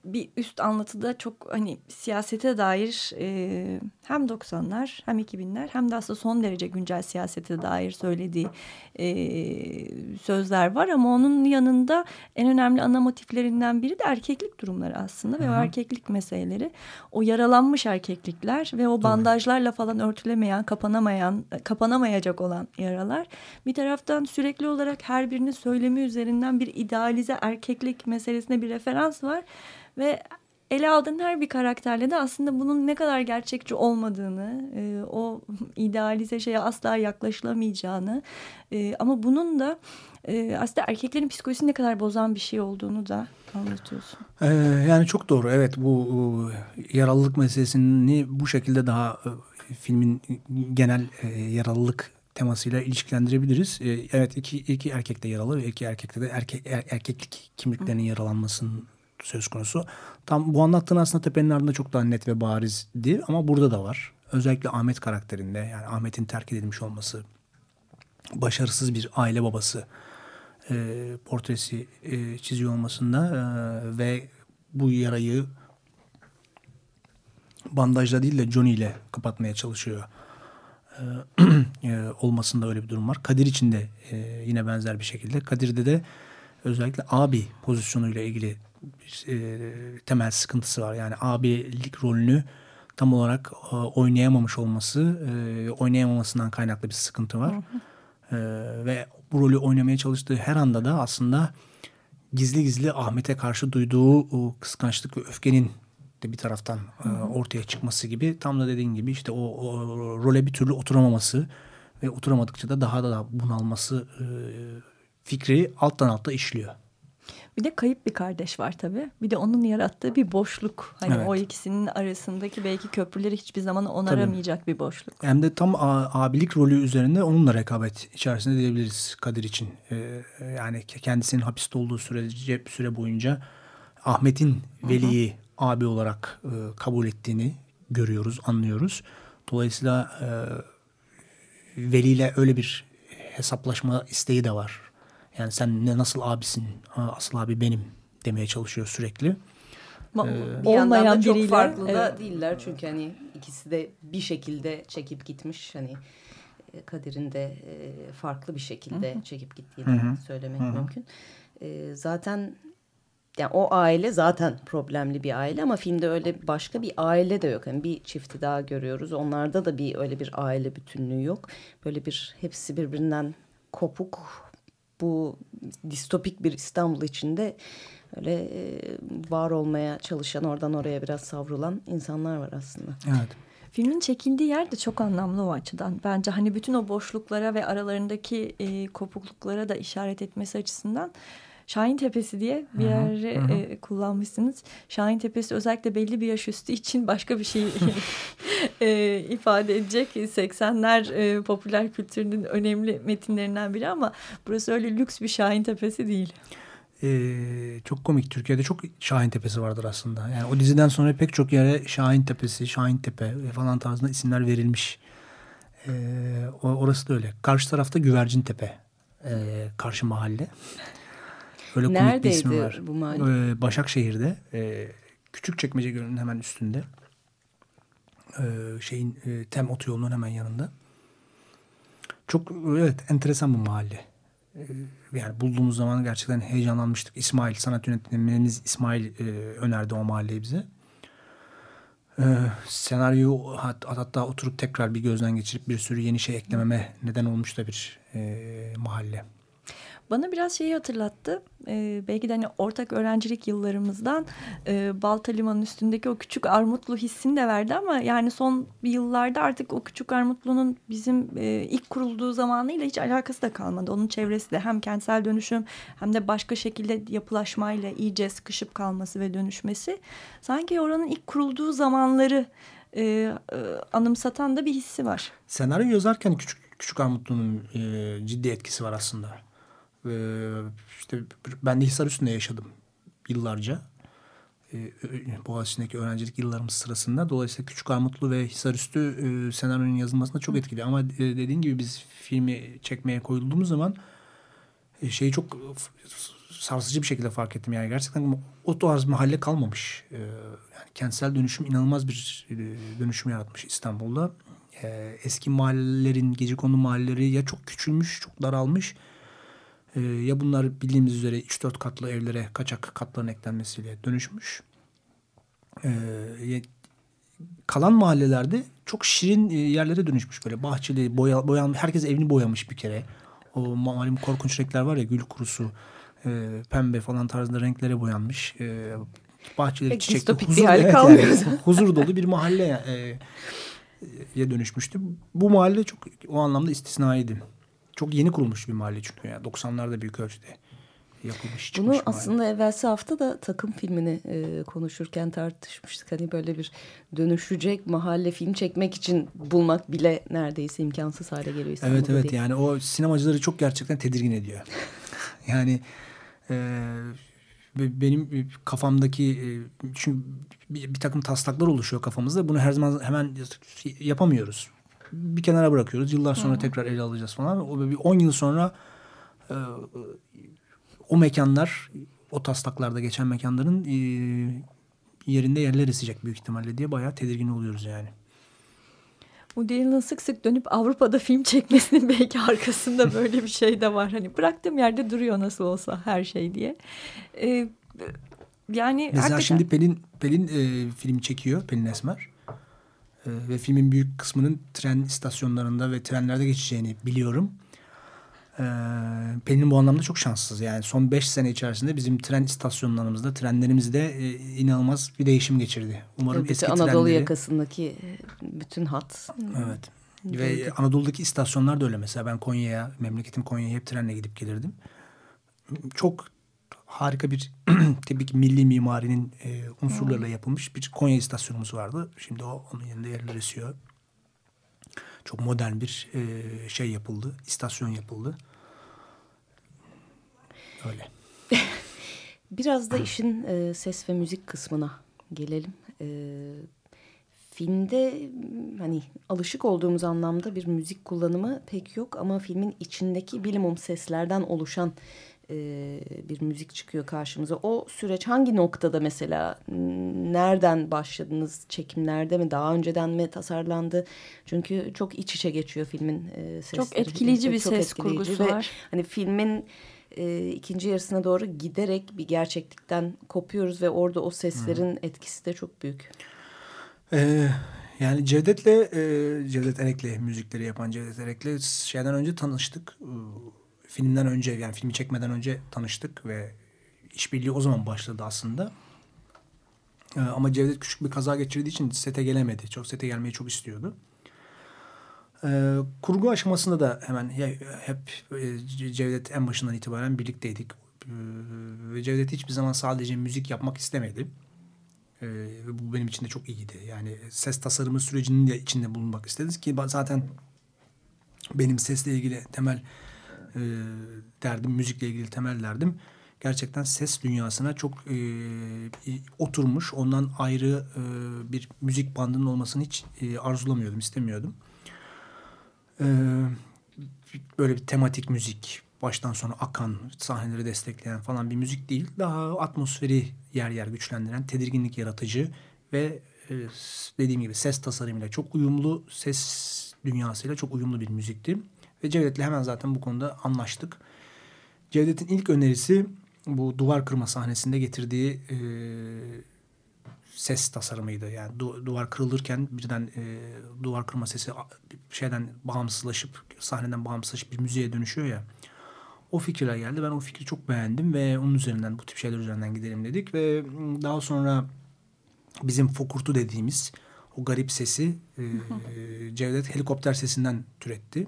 bir üst anlatıda çok hani siyasete dair e, hem 90'lar hem 2000'ler hem de aslında son derece güncel siyasete dair söylediği e, sözler var. Ama onun yanında en önemli ana motiflerinden biri de erkeklik durumları aslında. Hı -hı. ve o erkeklik meseleleri o yaralanmış erkeklikler ve o bandajlarla falan örtülemeyen kapanamayan kapanamayacak olan yaralar. Bir taraftan sürekli olarak her birinin söylemi üzerinden bir idealize erkeklik meselesine bir referans var. Ve ele aldığın her bir karakterle de aslında bunun ne kadar gerçekçi olmadığını, e, o idealize şeye asla yaklaşılamayacağını e, ama bunun da e, aslında erkeklerin psikolojisini ne kadar bozan bir şey olduğunu da anlatıyorsun. Ee, yani çok doğru. Evet bu, bu yaralılık meselesini bu şekilde daha e, filmin genel e, yaralılık temasıyla ilişkilendirebiliriz. E, evet iki, iki erkek de yaralı ve iki erkekte de erkek, er, erkeklik kimliklerinin yaralanmasının söz konusu. Tam bu anlattığın aslında tepenin ardında çok daha net ve barizdi ama burada da var. Özellikle Ahmet karakterinde yani Ahmet'in terk edilmiş olması, başarısız bir aile babası e, portresi e, çiziyor olmasında e, ve bu yarayı bandajla değil de Johnny ile kapatmaya çalışıyor e, olmasında öyle bir durum var. Kadir için de e, yine benzer bir şekilde. Kadir'de de özellikle abi pozisyonuyla ilgili e, temel sıkıntısı var. Yani abilik rolünü tam olarak e, oynayamamış olması, e, oynayamamasından kaynaklı bir sıkıntı var. E, ve bu rolü oynamaya çalıştığı her anda da aslında gizli gizli Ahmet'e karşı duyduğu o kıskançlık ve öfkenin de bir taraftan e, ortaya çıkması gibi tam da dediğin gibi işte o, o role bir türlü oturamaması ve oturamadıkça da daha da bunalması e, fikri alttan alta işliyor. Bir de kayıp bir kardeş var tabii. Bir de onun yarattığı bir boşluk. Hani evet. o ikisinin arasındaki belki köprüleri hiçbir zaman onaramayacak tabii. bir boşluk. Hem de tam abilik rolü üzerinde onunla rekabet içerisinde diyebiliriz Kadir için. Ee, yani kendisinin hapiste olduğu sürece süre boyunca Ahmet'in Veli'yi abi olarak e, kabul ettiğini görüyoruz, anlıyoruz. Dolayısıyla e, Veli ile öyle bir hesaplaşma isteği de var yani sen ne nasıl abisin? Asıl abi benim demeye çalışıyor sürekli. Ama ee, bir olmayan çok biriyle, farklı evet. da değiller çünkü hani ikisi de bir şekilde çekip gitmiş hani e, Kadir'in de e, farklı bir şekilde Hı -hı. çekip gittiğini Hı -hı. söylemek Hı -hı. mümkün. E, zaten yani o aile zaten problemli bir aile ama filmde öyle başka bir aile de yok. Yani bir çifti daha görüyoruz. Onlarda da bir öyle bir aile bütünlüğü yok. Böyle bir hepsi birbirinden kopuk bu distopik bir İstanbul içinde öyle e, var olmaya çalışan oradan oraya biraz savrulan insanlar var aslında. Evet. Filmin çekildiği yer de çok anlamlı o açıdan. Bence hani bütün o boşluklara ve aralarındaki e, kopukluklara da işaret etmesi açısından Şahin Tepesi diye bir yeri e, kullanmışsınız. Şahin Tepesi özellikle belli bir yaş üstü için başka bir şey e, ifade edecek. 80'ler e, popüler kültürünün önemli metinlerinden biri ama burası öyle lüks bir Şahin Tepesi değil. Ee, çok komik. Türkiye'de çok Şahin Tepesi vardır aslında. Yani o diziden sonra pek çok yere Şahin Tepesi, Şahin Tepe falan tarzında isimler verilmiş. Ee, orası da öyle. Karşı tarafta Güvercin Tepe. Ee, karşı mahalle. Öyle komik Neredeydi bir ismi var. bu mahalle? Ee, Başakşehir'de. E, Küçükçekmece Gölü'nün hemen üstünde. Ee, şeyin e, Tem otoyolunun hemen yanında. Çok evet enteresan bu mahalle. Ee, yani bulduğumuz zaman gerçekten heyecanlanmıştık. İsmail sanat yönetmenimiz İsmail e, önerdi o mahalleyi bize. Ee, senaryoyu hat, hatta oturup tekrar bir gözden geçirip bir sürü yeni şey eklememe neden olmuş da bir e, mahalle. Bana biraz şeyi hatırlattı. Ee, belki de hani ortak öğrencilik yıllarımızdan e, Balta Limanı'nın üstündeki o küçük armutlu hissini de verdi ama yani son yıllarda artık o küçük armutlunun bizim e, ilk kurulduğu zamanıyla hiç alakası da kalmadı. Onun çevresi de hem kentsel dönüşüm hem de başka şekilde yapılaşmayla iyice sıkışıp kalması ve dönüşmesi. Sanki oranın ilk kurulduğu zamanları e, e, anımsatan da bir hissi var. Senaryo yazarken küçük Küçük Armutlu'nun e, ciddi etkisi var aslında. Ee, işte ben de Hisar üstünde yaşadım yıllarca. Ee, Boğaziçi'ndeki öğrencilik yıllarımız sırasında. Dolayısıyla Küçük Armutlu ve Hisarüstü e, senaryonun yazılmasında çok etkili. Ama e, dediğin gibi biz filmi çekmeye koyulduğumuz zaman e, şeyi çok sarsıcı bir şekilde fark ettim. Yani gerçekten o tarz mahalle kalmamış. E, yani kentsel dönüşüm inanılmaz bir e, dönüşüm yaratmış İstanbul'da. E, eski mahallelerin, gece konu mahalleleri ya çok küçülmüş, çok daralmış e, ya bunlar bildiğimiz üzere 3-4 katlı evlere kaçak katların eklenmesiyle dönüşmüş. E, kalan mahallelerde çok şirin e, yerlere dönüşmüş böyle bahçeli, boya, boyan, herkes evini boyamış bir kere. O malum korkunç renkler var ya gül kurusu, e, pembe falan tarzında renklere boyanmış. E, bahçeleri çiçekli. Huzur, bir evet, kalmıyor. Yani, huzur dolu bir mahalle e, dönüşmüştü. Bu mahalle çok o anlamda istisnaydı. Çok yeni kurulmuş bir mahalle çünkü. Yani 90'larda büyük ölçüde yapılmış. Bunu mahalle. aslında evvelsi hafta da takım filmini e, konuşurken tartışmıştık. Hani böyle bir dönüşecek mahalle film çekmek için bulmak bile neredeyse imkansız hale geliyor İstanbul'da Evet evet değil. yani o sinemacıları çok gerçekten tedirgin ediyor. yani e, benim kafamdaki e, çünkü bir, bir takım taslaklar oluşuyor kafamızda. Bunu her zaman hemen yapamıyoruz bir kenara bırakıyoruz. Yıllar sonra Hı. tekrar ele alacağız falan. O bir 10 yıl sonra e, o mekanlar o taslaklarda geçen mekanların e, yerinde yerler esecek büyük ihtimalle diye bayağı tedirgin oluyoruz yani. Woody Allen'ın sık sık dönüp Avrupa'da film çekmesinin belki arkasında böyle bir şey de var. Hani bıraktığım yerde duruyor nasıl olsa her şey diye. Ee, yani Mesela hakikaten... şimdi Pelin Pelin e, film çekiyor Pelin Esmer. Ee, ve filmin büyük kısmının tren istasyonlarında ve trenlerde geçeceğini biliyorum. Ee, Pelin bu anlamda çok şanssız. Yani son beş sene içerisinde bizim tren istasyonlarımızda, trenlerimizde e, inanılmaz bir değişim geçirdi. Umarım evet, eski Anadolu trenleri... yakasındaki e, bütün hat. Evet. Ve Anadolu'daki istasyonlar da öyle. Mesela ben Konya'ya, memleketim Konya'ya hep trenle gidip gelirdim. Çok harika bir tabii ki milli mimarinin e, unsurlarıyla yapılmış bir Konya istasyonumuz vardı. Şimdi o onun yerinde yerler esiyor. Çok modern bir e, şey yapıldı. istasyon yapıldı. Öyle. Biraz da işin e, ses ve müzik kısmına gelelim. E, filmde hani alışık olduğumuz anlamda bir müzik kullanımı pek yok ama filmin içindeki bilimum seslerden oluşan e, bir müzik çıkıyor karşımıza. O süreç hangi noktada mesela nereden başladınız? Çekimlerde mi? Daha önceden mi tasarlandı? Çünkü çok iç içe geçiyor filmin e, sesleri. Çok etkileyici bir çok ses etkileyici kurgusu ve var. Hani filmin e, ikinci yarısına doğru giderek bir gerçeklikten kopuyoruz ve orada o seslerin hmm. etkisi de çok büyük. Ee, yani Cevdet'le e, Cevdet Erek'le müzikleri yapan Cevdet Erek'le şeyden önce tanıştık filmden önce yani filmi çekmeden önce tanıştık ve işbirliği o zaman başladı aslında. Ee, ama Cevdet küçük bir kaza geçirdiği için sete gelemedi. Çok sete gelmeyi çok istiyordu. Ee, kurgu aşamasında da hemen hep e, Cevdet en başından itibaren birlikteydik. Ee, ve Cevdet hiçbir zaman sadece müzik yapmak istemedi. Ee, bu benim için de çok iyiydi. Yani ses tasarımı sürecinin de içinde bulunmak istedi ki zaten benim sesle ilgili temel e, derdim, müzikle ilgili temel derdim gerçekten ses dünyasına çok e, oturmuş. Ondan ayrı e, bir müzik bandının olmasını hiç e, arzulamıyordum, istemiyordum. E, böyle bir tematik müzik, baştan sona akan, sahneleri destekleyen falan bir müzik değil. Daha atmosferi yer yer güçlendiren, tedirginlik yaratıcı ve e, dediğim gibi ses tasarımıyla çok uyumlu, ses dünyasıyla çok uyumlu bir müzikti. Ve Cevdet'le hemen zaten bu konuda anlaştık. Cevdet'in ilk önerisi bu duvar kırma sahnesinde getirdiği e, ses tasarımıydı. Yani du duvar kırılırken birden e, duvar kırma sesi şeyden bağımsızlaşıp sahneden bağımsızlaşıp bir müziğe dönüşüyor ya. O fikirler geldi. Ben o fikri çok beğendim ve onun üzerinden bu tip şeyler üzerinden gidelim dedik ve daha sonra bizim fokurtu dediğimiz o garip sesi e, Cevdet helikopter sesinden türetti.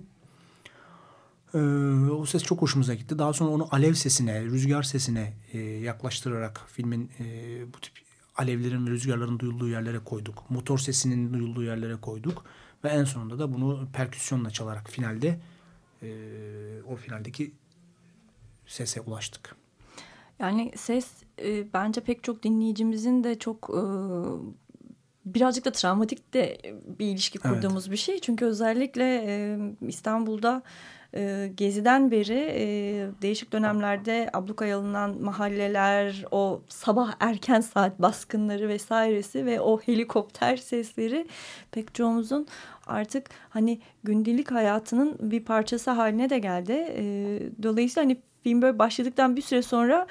E, o ses çok hoşumuza gitti. Daha sonra onu alev sesine, rüzgar sesine e, yaklaştırarak filmin e, bu tip alevlerin ve rüzgarların duyulduğu yerlere koyduk. Motor sesinin duyulduğu yerlere koyduk. Ve en sonunda da bunu perküsyonla çalarak finalde e, o finaldeki sese ulaştık. Yani ses e, bence pek çok dinleyicimizin de çok e, birazcık da travmatik de bir ilişki kurduğumuz evet. bir şey. Çünkü özellikle e, İstanbul'da e, Gezi'den beri e, değişik dönemlerde ablukaya alınan mahalleler, o sabah erken saat baskınları vesairesi ve o helikopter sesleri pek çoğumuzun artık hani gündelik hayatının bir parçası haline de geldi. E, dolayısıyla hani film böyle başladıktan bir süre sonra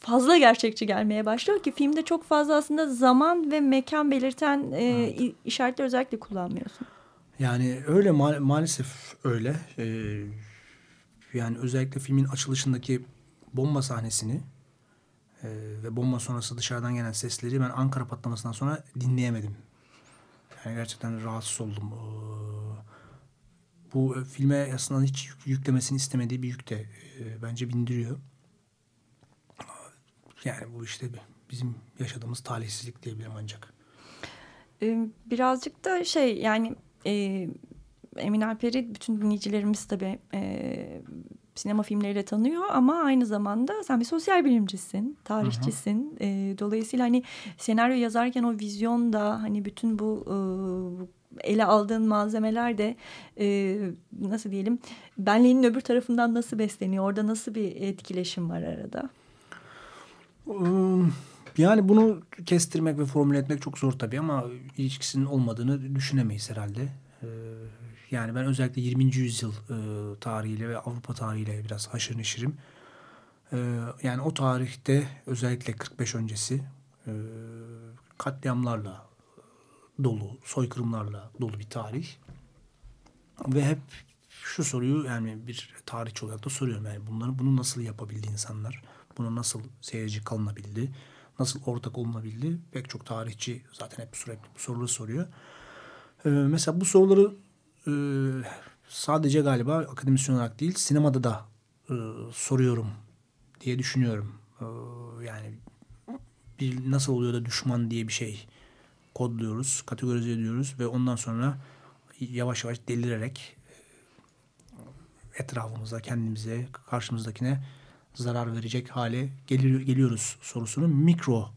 fazla gerçekçi gelmeye başlıyor ki filmde çok fazla aslında zaman ve mekan belirten e, evet. işaretler özellikle kullanmıyorsun. Yani öyle ma maalesef öyle. Ee, yani özellikle filmin açılışındaki bomba sahnesini e, ve bomba sonrası dışarıdan gelen sesleri ben Ankara patlamasından sonra dinleyemedim. Yani gerçekten rahatsız oldum. Ee, bu filme aslında hiç yüklemesini istemediği bir yük de e, bence bindiriyor. Yani bu işte bizim yaşadığımız talihsizlik diyebilirim ancak. Birazcık da şey yani e, Emin Alper'i bütün dinleyicilerimiz tabii e, sinema filmleriyle tanıyor ama aynı zamanda sen bir sosyal bilimcisin, tarihçisin. Hı hı. E, dolayısıyla hani senaryo yazarken o vizyon da hani bütün bu e, ele aldığın malzemeler de e, nasıl diyelim benliğinin öbür tarafından nasıl besleniyor? Orada nasıl bir etkileşim var arada? Yani bunu kestirmek ve formüle etmek çok zor tabii ama ilişkisinin olmadığını düşünemeyiz herhalde. Ee, yani ben özellikle 20. yüzyıl e, tarihiyle ve Avrupa tarihiyle biraz haşır neşirim. Ee, yani o tarihte özellikle 45 öncesi e, katliamlarla dolu, soykırımlarla dolu bir tarih. Ve hep şu soruyu yani bir tarihçi olarak da soruyorum. Yani bunları bunu nasıl yapabildi insanlar? Bunu nasıl seyirci kalınabildi? Nasıl ortak olunabildi? Pek çok tarihçi zaten hep sürekli bu soruları soruyor. Ee, mesela bu soruları e, sadece galiba akademisyen olarak değil sinemada da e, soruyorum diye düşünüyorum. E, yani bir nasıl oluyor da düşman diye bir şey kodluyoruz, kategorize ediyoruz ve ondan sonra yavaş yavaş delirerek e, etrafımıza, kendimize, karşımızdakine zarar verecek hale geliyor, geliyoruz sorusunu mikro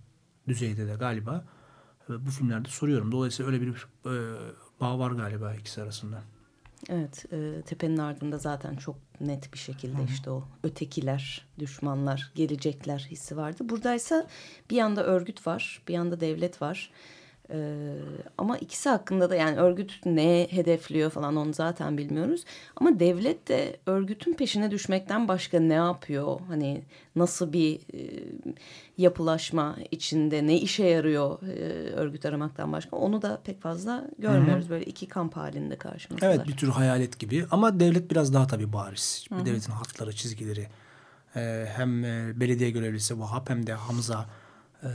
düzeyde de galiba bu filmlerde soruyorum. Dolayısıyla öyle bir e, bağ var galiba ikisi arasında. Evet, e, tepenin ardında zaten çok net bir şekilde Hı-hı. işte o ötekiler, düşmanlar, gelecekler hissi vardı. Buradaysa bir yanda örgüt var, bir yanda devlet var. Ee, ama ikisi hakkında da yani örgüt ne hedefliyor falan onu zaten bilmiyoruz. Ama devlet de örgütün peşine düşmekten başka ne yapıyor? Hani nasıl bir e, yapılaşma içinde ne işe yarıyor e, örgüt aramaktan başka? Onu da pek fazla görmüyoruz. Hı -hı. Böyle iki kamp halinde karşımızda. Evet bir tür hayalet gibi ama devlet biraz daha tabii bariz. Hı -hı. Devletin hatları, çizgileri. Ee, hem belediye görevlisi Vahap hem de Hamza e,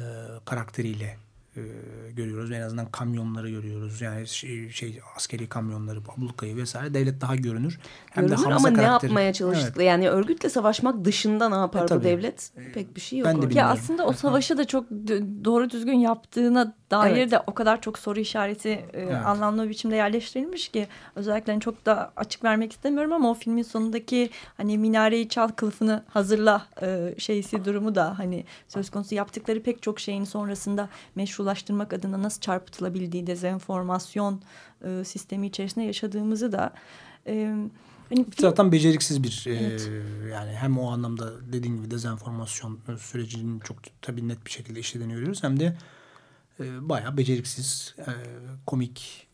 karakteriyle e, görüyoruz. En azından kamyonları görüyoruz. Yani şey, şey askeri kamyonları, ablukayı vesaire devlet daha görünür. Hem görünür de Hamza ama karakteri. ne yapmaya çalıştıkları evet. yani örgütle savaşmak dışında ne yapar e, bu devlet? Pek bir şey yok. Ben de ya aslında o savaşı da çok doğru düzgün yaptığına dair Evet. de o kadar çok soru işareti e, Evet. anlamlı bir biçimde yerleştirilmiş ki özellikle hani çok da açık vermek istemiyorum ama o filmin sonundaki hani minareyi çal kılıfını hazırla e, şeysi durumu da hani söz konusu yaptıkları pek çok şeyin sonrasında meşrulaştırmak adına nasıl çarpıtılabildiği dezenformasyon e, sistemi içerisinde yaşadığımızı da e, hani Bir taraftan beceriksiz bir e, Evet. yani hem o anlamda dediğin gibi dezenformasyon sürecinin çok tabii net bir şekilde işlediğini görüyoruz hem de e, bayağı beceriksiz e, komik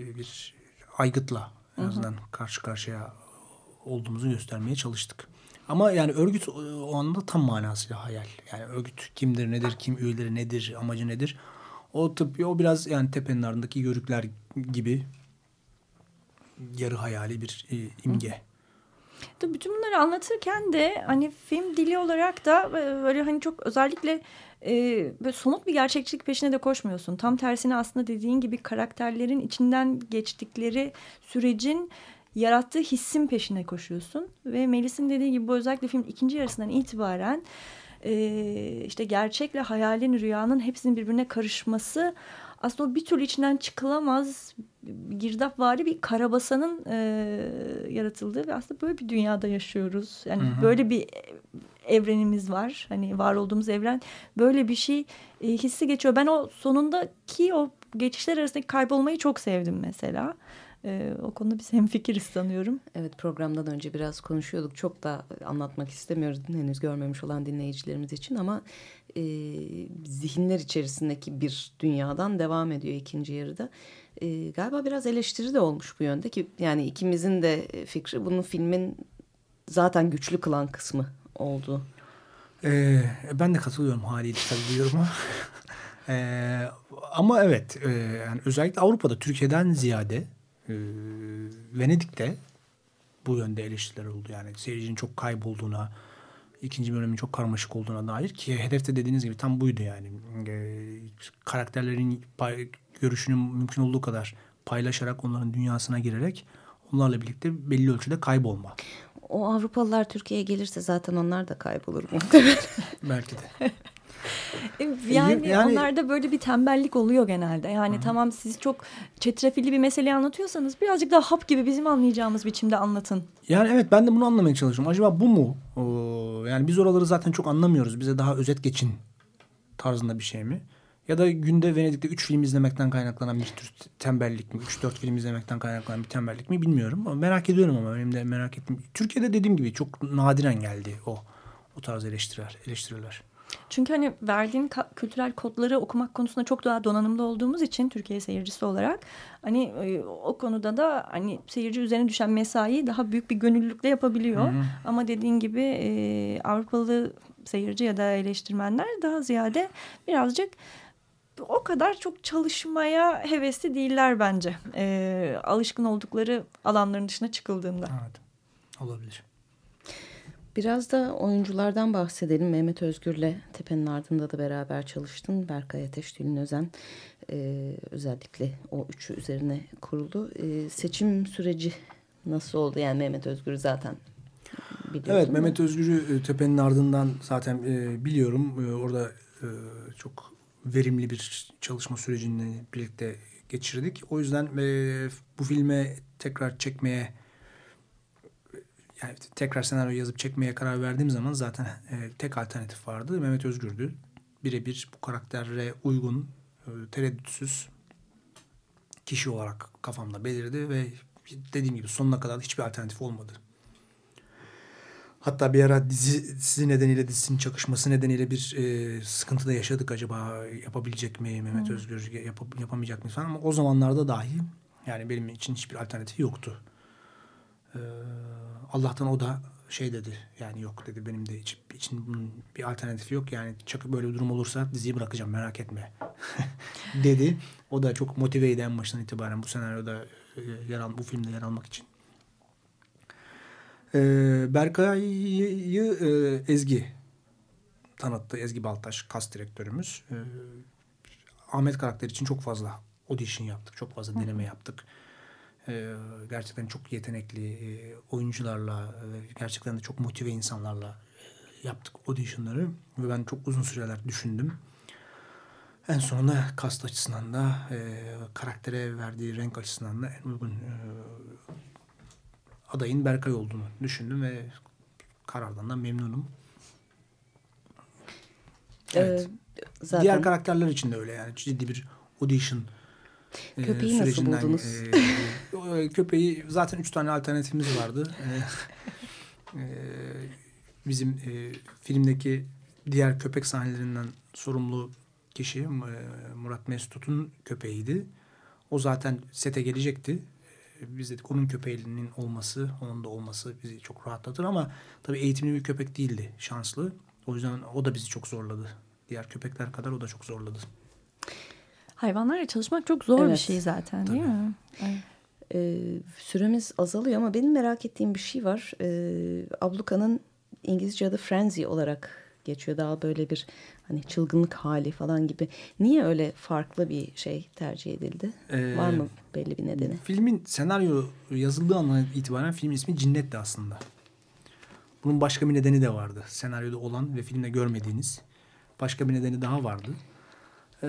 e, bir aygıtla en azından karşı karşıya olduğumuzu göstermeye çalıştık. Ama yani örgüt o, o anda tam manasıyla hayal. Yani örgüt kimdir, nedir, kim üyeleri nedir, amacı nedir? O tıp, o biraz yani tepenin ardındaki yörükler gibi yarı hayali bir e, imge. Tabii bütün bunları anlatırken de hani film dili olarak da e, böyle hani çok özellikle e, böyle somut bir gerçekçilik peşine de koşmuyorsun. Tam tersine aslında dediğin gibi karakterlerin içinden geçtikleri sürecin yarattığı hissin peşine koşuyorsun. Ve Melis'in dediği gibi bu özellikle film ikinci yarısından itibaren e, işte gerçekle hayalin, rüyanın hepsinin birbirine karışması aslında o bir türlü içinden çıkılamaz girdapvari bir karabasanın e, yaratıldığı ve aslında böyle bir dünyada yaşıyoruz. Yani Hı hı. böyle bir evrenimiz var. Hani var olduğumuz evren böyle bir şey e, hissi geçiyor. Ben o sonundaki o geçişler arasındaki kaybolmayı çok sevdim mesela. E, o konuda biz hemfikiriz sanıyorum. Evet programdan önce biraz konuşuyorduk. Çok da anlatmak istemiyoruz henüz görmemiş olan dinleyicilerimiz için ama e, zihinler içerisindeki bir dünyadan devam ediyor ikinci yarıda. E, galiba biraz eleştiri de olmuş bu yönde ki yani ikimizin de fikri bunun filmin zaten güçlü kılan kısmı oldu. Ee, ben de katılıyorum haliyle tabii bu yoruma. Ee, ama evet e, yani özellikle Avrupa'da Türkiye'den ziyade e, Venedik'te bu yönde eleştiriler oldu. Yani seyircinin çok kaybolduğuna, ikinci bölümün çok karmaşık olduğuna dair ki hedefte dediğiniz gibi tam buydu yani. Ee, karakterlerin görüşünü mümkün olduğu kadar paylaşarak onların dünyasına girerek onlarla birlikte belli ölçüde kaybolma. O Avrupalılar Türkiye'ye gelirse zaten onlar da kaybolur muhtemelen. Belki de. E, Yani, yani- onlarda böyle bir tembellik oluyor genelde. Yani tamam siz çok çetrefilli bir meseleyi anlatıyorsanız birazcık daha hap gibi bizim anlayacağımız biçimde anlatın. Yani evet ben de bunu anlamaya çalışıyorum. Acaba bu mu? Oo, yani biz oraları zaten çok anlamıyoruz. Bize daha özet geçin tarzında bir şey mi? Ya da günde Venedik'te 3 film izlemekten kaynaklanan bir tür tembellik mi? 3-4 film izlemekten kaynaklanan bir tembellik mi bilmiyorum. Ama merak ediyorum ama benim de merak ettim. Türkiye'de dediğim gibi çok nadiren geldi o o tarz eleştiriler. eleştiriler. Çünkü hani verdiğin kültürel kodları okumak konusunda çok daha donanımlı olduğumuz için Türkiye seyircisi olarak hani e, o konuda da hani seyirci üzerine düşen mesai daha büyük bir gönüllülükle yapabiliyor. Ama dediğin gibi e, Avrupalı seyirci ya da eleştirmenler daha ziyade birazcık o kadar çok çalışmaya hevesli değiller bence. E, alışkın oldukları alanların dışına çıkıldığında. Evet. Olabilir. Biraz da oyunculardan bahsedelim. Mehmet Özgür'le Tepe'nin ardında da beraber çalıştın. Berkay Ateş, Tülin Özen e, özellikle o üçü üzerine kuruldu. E, seçim süreci nasıl oldu? Yani Mehmet Özgür zaten biliyorsun. Evet Mehmet Özgür'ü Tepe'nin ardından zaten e, biliyorum. E, orada e, çok verimli bir çalışma sürecini birlikte geçirdik. O yüzden e, bu filme tekrar çekmeye yani tekrar senaryo yazıp çekmeye karar verdiğim zaman zaten e, tek alternatif vardı. Mehmet Özgür'dü. Birebir bu karaktere uygun, e, tereddütsüz kişi olarak kafamda belirdi ve dediğim gibi sonuna kadar hiçbir alternatif olmadı. Hatta bir ara dizisi nedeniyle dizisinin çakışması nedeniyle bir e, sıkıntı da yaşadık acaba yapabilecek mi Mehmet Özgür yap- yapamayacak mı falan ama o zamanlarda dahi yani benim için hiçbir alternatifi yoktu. Ee, Allah'tan o da şey dedi yani yok dedi benim de hiç, için bunun bir alternatifi yok yani çakı böyle bir durum olursa diziyi bırakacağım merak etme dedi. O da çok motiveydi en baştan itibaren bu senaryoda e, yer al, bu filmde yer almak için. Ee, Berkay'ı e, Ezgi tanıttı. Ezgi Baltaş, kas direktörümüz. Ee, Ahmet karakter için çok fazla audition yaptık. Çok fazla deneme yaptık. Ee, gerçekten çok yetenekli e, oyuncularla, e, gerçekten de çok motive insanlarla e, yaptık auditionları. Ve ben çok uzun süreler düşündüm. En sonunda kast açısından da e, karaktere verdiği renk açısından da en uygun e, adayın Berkay olduğunu düşündüm ve karardan da memnunum. Evet. Ee, zaten... Diğer karakterler için de öyle yani ciddi bir audition e, Köpeği nasıl buldunuz? E, köpeği zaten üç tane alternatifimiz vardı. e, e, bizim e, filmdeki diğer köpek sahnelerinden sorumlu kişi e, Murat Mesut'un köpeğiydi. O zaten sete gelecekti. Biz dedik onun köpeğinin olması, onun da olması bizi çok rahatlatır ama tabii eğitimli bir köpek değildi şanslı. O yüzden o da bizi çok zorladı. Diğer köpekler kadar o da çok zorladı. Hayvanlarla çalışmak çok zor evet. bir şey zaten değil tabii. mi? Evet. Ee, süremiz azalıyor ama benim merak ettiğim bir şey var. Ee, Abluka'nın İngilizce adı frenzy olarak geçiyor. Daha böyle bir hani çılgınlık hali falan gibi. Niye öyle farklı bir şey tercih edildi? Ee, Var mı belli bir nedeni? Filmin senaryo yazıldığı andan itibaren film ismi Cinnet'ti aslında. Bunun başka bir nedeni de vardı. Senaryoda olan ve filmde görmediğiniz başka bir nedeni daha vardı. Ee,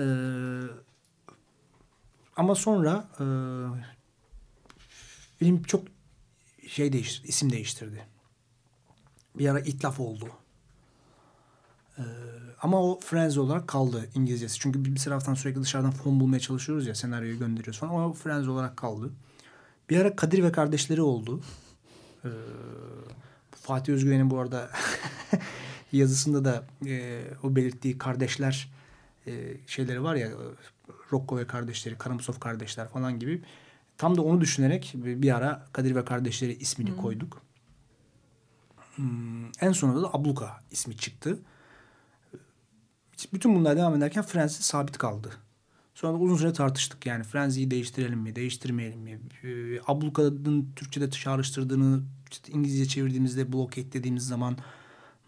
ama sonra e, film çok şey değiştirdi, isim değiştirdi. Bir ara itlaf oldu. Ee, ama o Friends olarak kaldı İngilizcesi. Çünkü bir, bir taraftan sürekli dışarıdan fon bulmaya çalışıyoruz ya senaryoyu gönderiyoruz falan. Ama o Friends olarak kaldı. Bir ara Kadir ve kardeşleri oldu. Ee, Fatih Özgüven'in bu arada yazısında da e, o belirttiği kardeşler e, şeyleri var ya Rocco ve kardeşleri, Karamazov kardeşler falan gibi. Tam da onu düşünerek bir ara Kadir ve kardeşleri ismini hmm. koyduk. Hmm, en sonunda da Abluka ismi çıktı. Bütün bunlar devam ederken Frenzy sabit kaldı. Sonra uzun süre tartıştık yani Frenzy'yi değiştirelim mi, değiştirmeyelim mi? Ee, Abluka'nın Türkçe'de çağrıştırdığını işte İngilizce çevirdiğimizde block dediğimiz zaman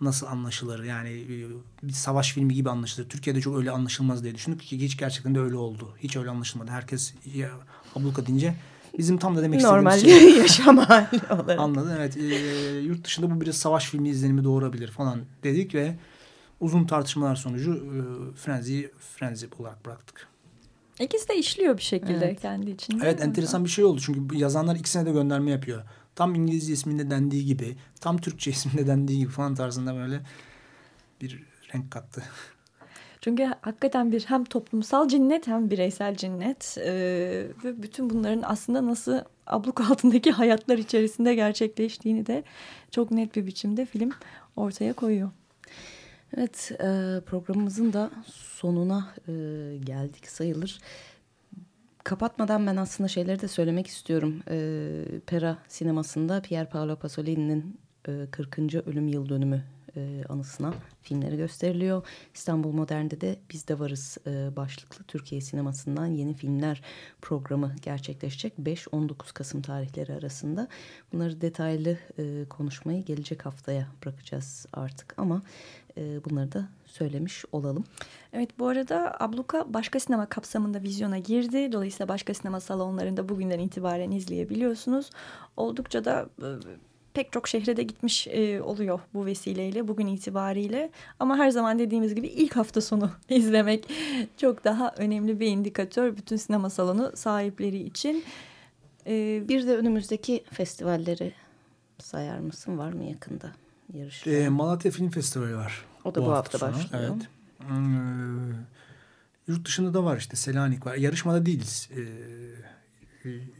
nasıl anlaşılır? Yani e, bir savaş filmi gibi anlaşılır. Türkiye'de çok öyle anlaşılmaz diye düşündük ki hiç gerçekten de öyle oldu. Hiç öyle anlaşılmadı. Herkes ya, abluka deyince bizim tam da demek Normal istediğimiz şey. yaşam hali olarak. Anladın evet. E, yurt dışında bu biraz savaş filmi izlenimi doğurabilir falan dedik ve uzun tartışmalar sonucu e, Frenzy, Frenzy olarak bıraktık. İkisi de işliyor bir şekilde evet. kendi içinde. Evet enteresan bir şey oldu. Çünkü yazanlar ikisine de gönderme yapıyor. Tam İngilizce isminde dendiği gibi, tam Türkçe isminde dendiği gibi falan tarzında böyle bir renk kattı. Çünkü hakikaten bir hem toplumsal cinnet hem bireysel cinnet ee, ve bütün bunların aslında nasıl abluk altındaki hayatlar içerisinde gerçekleştiğini de çok net bir biçimde film ortaya koyuyor. Evet e, programımızın da sonuna e, geldik sayılır. Kapatmadan ben aslında şeyleri de söylemek istiyorum. E, Pera sinemasında Pier Paolo Pasolini'nin e, 40. ölüm yıl dönümü e, anısına filmleri gösteriliyor. İstanbul Modern'de de Biz de Varız e, başlıklı Türkiye sinemasından yeni filmler programı gerçekleşecek. 5-19 Kasım tarihleri arasında. Bunları detaylı e, konuşmayı gelecek haftaya bırakacağız artık ama e, bunları da söylemiş olalım. Evet bu arada Abluka başka sinema kapsamında vizyona girdi. Dolayısıyla başka sinema salonlarında bugünden itibaren izleyebiliyorsunuz. Oldukça da e, pek çok şehre de gitmiş e, oluyor bu vesileyle bugün itibariyle. Ama her zaman dediğimiz gibi ilk hafta sonu izlemek çok daha önemli bir indikatör bütün sinema salonu sahipleri için. E, bir de önümüzdeki festivalleri sayar mısın? Var mı yakında yarışma? E, Malatya Film Festivali var. O da bu, bu hafta, hafta başlıyor. Evet. Hmm, yurt dışında da var işte Selanik var. Yarışmada değiliz. Ee,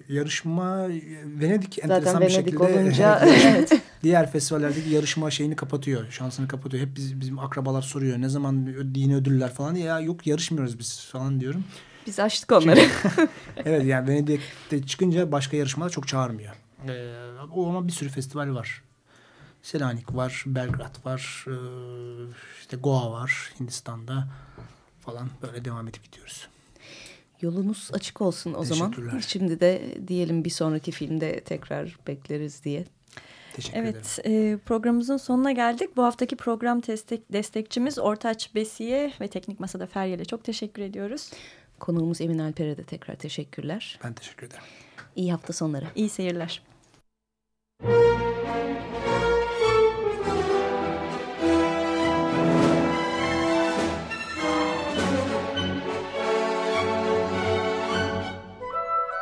yarışma Venedik Zaten enteresan Venedik bir şekilde olunca, evet. diğer festivallerdeki yarışma şeyini kapatıyor. Şansını kapatıyor. Hep biz, bizim akrabalar soruyor. Ne zaman dini ödüller falan. Ya yok yarışmıyoruz biz falan diyorum. Biz açtık onları. Çünkü, evet yani Venedik'te çıkınca başka yarışmalar çok çağırmıyor. Ee, o ama bir sürü festival var. Selanik var, Belgrad var, e, işte Goa var Hindistan'da falan böyle devam edip gidiyoruz. Yolunuz açık olsun o zaman. Şimdi de diyelim bir sonraki filmde tekrar bekleriz diye. Teşekkür evet, ederim. E, programımızın sonuna geldik. Bu haftaki program destek, destekçimiz Ortaç Besiye ve Teknik Masa'da Feryal'e çok teşekkür ediyoruz. Konuğumuz Emin Alper'e de tekrar teşekkürler. Ben teşekkür ederim. İyi hafta sonları. İyi seyirler.